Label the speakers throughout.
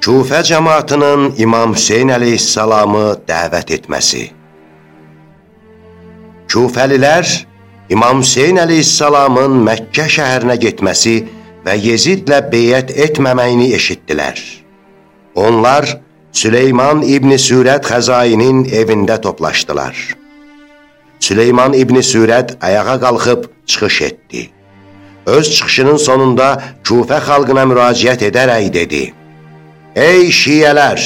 Speaker 1: Kufə cəmatının İmam Hüseyin əleyhissalamı dəvət etməsi Kufəlilər İmam Hüseyin əleyhissalamın Məkkə şəhərinə getməsi və Yezidlə beyət etməməyini eşitdilər. Onlar Süleyman İbni Sürət Xəzainin evində toplaşdılar. Süleyman İbni Sürət ayağa qalxıb çıxış etdi. Öz çıxışının sonunda Kufə xalqına müraciət edərək dedi, Ey şiyələr,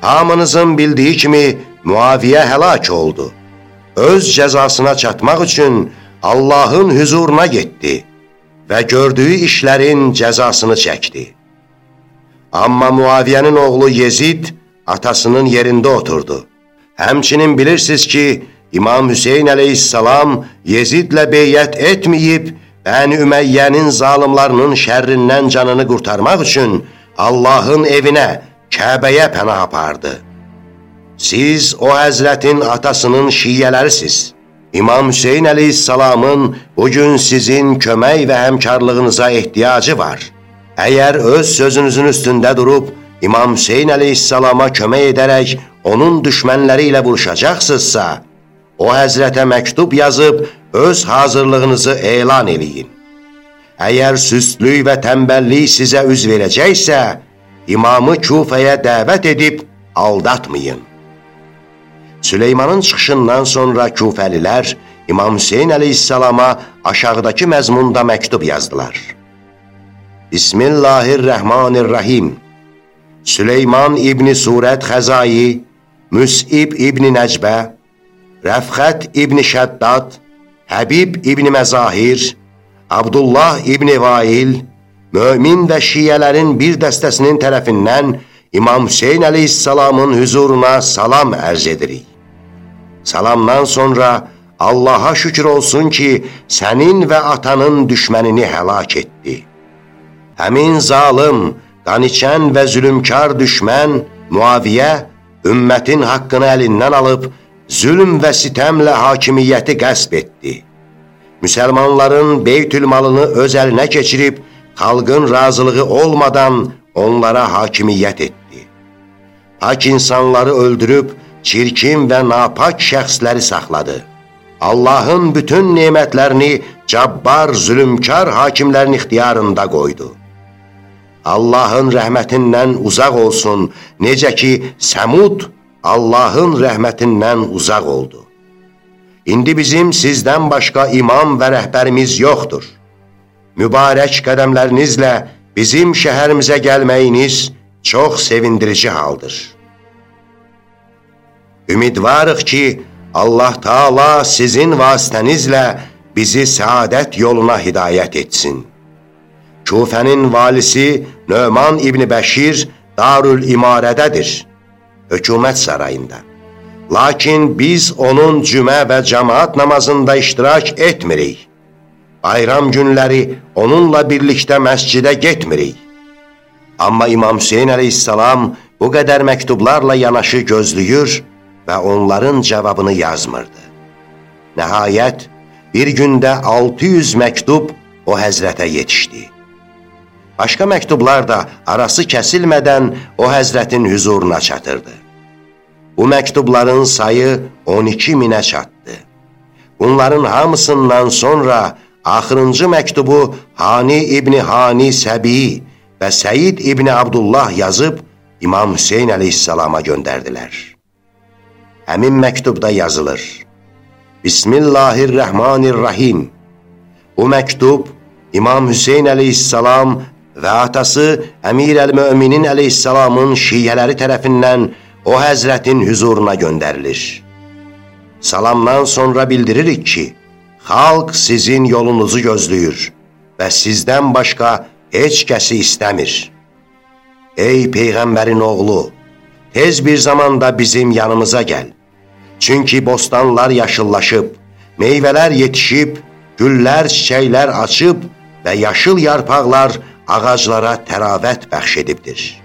Speaker 1: hamınızın bildiyi kimi Muaviyə həlak oldu öz cəzasına çatmaq üçün Allahın hüzuruna getdi və gördüyü işlərin cəzasını çəkdi. Amma Muaviyənin oğlu Yezid atasının yerində oturdu. Həmçinin bilirsiniz ki, İmam Hüseyin əleyhissalam Yezidlə beyyət etməyib, Bəni Üməyyənin zalimlarının şərrindən canını qurtarmaq üçün Allahın evinə, Kəbəyə pənah apardı. Siz o həzrətin atasının şiyələrisiz. İmam Hüseyin əleyhissalamın bugün sizin kömək və həmkarlığınıza ehtiyacı var. Əgər öz sözünüzün üstündə durub, İmam Hüseyin əleyhissalama kömək edərək onun düşmənləri ilə vuruşacaqsınızsa, o həzrətə məktub yazıb öz hazırlığınızı elan eləyin. Əgər süstlük və təmbəllik sizə üz verəcəksə, imamı Kufəyə dəvət edib aldatmayın. Süleymanın çıxışından sonra küfəlilər İmam Hüseyin əleyhissalama aşağıdakı məzmunda məktub yazdılar. Bismillahirrahmanirrahim. Süleyman İbni Surət Xəzai, Müsib İbni Nəcbə, Rəfxət İbni Şəddad, Həbib İbni Məzahir, Abdullah İbni Vail, mömin və şiyələrin bir dəstəsinin tərəfindən İmam Hüseyin əleyhissalamın hüzuruna salam ərz edirik. Salamdan sonra Allaha şükür olsun ki, sənin və atanın düşmənini həlak etdi. Həmin zalım, qaniçən və zülümkar düşmən Muaviyə ümmətin haqqını əlindən alıb, zülm və sitəmlə hakimiyyəti qəsb etdi. Müsəlmanların beytül malını öz əlinə keçirib, xalqın razılığı olmadan onlara hakimiyyət etdi. Hak insanları öldürüb, çirkin və napak şəxsləri saxladı. Allahın bütün nemətlərini cabbar, zülümkar hakimlərin ixtiyarında qoydu. Allahın rəhmətindən uzaq olsun, necə ki, Səmud Allahın rəhmətindən uzaq oldu. İndi bizim sizdən başqa imam və rəhbərimiz yoxdur. Mübarək qədəmlərinizlə bizim şəhərimizə gəlməyiniz çox sevindirici haldır. Ümidvarıq ki, Allah Taala sizin vasitənizlə bizi səadət yoluna hidayət etsin. Kufənin valisi Nöman İbni Bəşir Darül İmarədədir, hökumət sarayında. Lakin biz onun cümə və cəmaat namazında iştirak etmirik. Bayram günləri onunla birlikdə məscidə getmirik. Amma İmam Hüseyin əleyhissalam bu qədər məktublarla yanaşı gözləyir və onların cavabını yazmırdı. Nəhayət, bir gündə 600 məktub o həzrətə yetişdi. Başqa məktublar da arası kəsilmədən o həzrətin hüzuruna çatırdı. Bu məktubların sayı 12 minə çatdı. Bunların hamısından sonra axırıncı məktubu Hani İbni Hani Səbi və Səyid İbni Abdullah yazıb İmam Hüseyin əleyhissalama göndərdilər. Həmin məktubda yazılır. Bismillahirrahmanirrahim. Bu məktub İmam Hüseyin əleyhissalam və atası Əmir əl-Möminin əleyhissalamın şiyələri tərəfindən o həzrətin hüzuruna göndərilir. Salamdan sonra bildiririk ki, xalq sizin yolunuzu gözləyir və sizdən başqa heç kəsi istəmir. Ey Peyğəmbərin oğlu! tez bir zamanda bizim yanımıza gəl. Çünki bostanlar yaşıllaşıb, meyvələr yetişib, güllər, çiçəklər açıb və yaşıl yarpaqlar ağaclara təravət bəxş edibdir.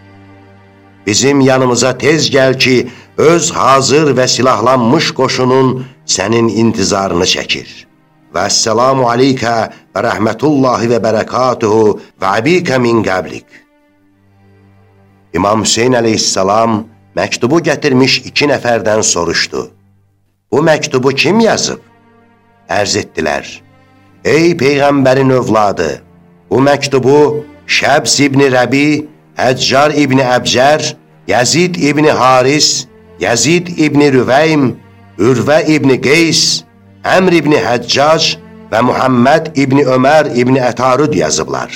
Speaker 1: Bizim yanımıza tez gəl ki, öz hazır və silahlanmış qoşunun sənin intizarını çəkir. Və əssəlamu aleykə və rəhmətullahi və bərəkatuhu və abikə min qəblik. İmam Hüseyn əleyhissalam məktubu gətirmiş iki nəfərdən soruşdu. Bu məktubu kim yazıb? Ərz etdilər. Ey Peyğəmbərin övladı! Bu məktubu Şəbs ibn Rəbi, Həccar ibn Əbcər, Yazid ibn Haris, Yazid ibn Rüveym, Ürvə ibn Qeys, Əmr ibn Həccac və Muhammed ibn Ömər ibn Ətarud yazıblar.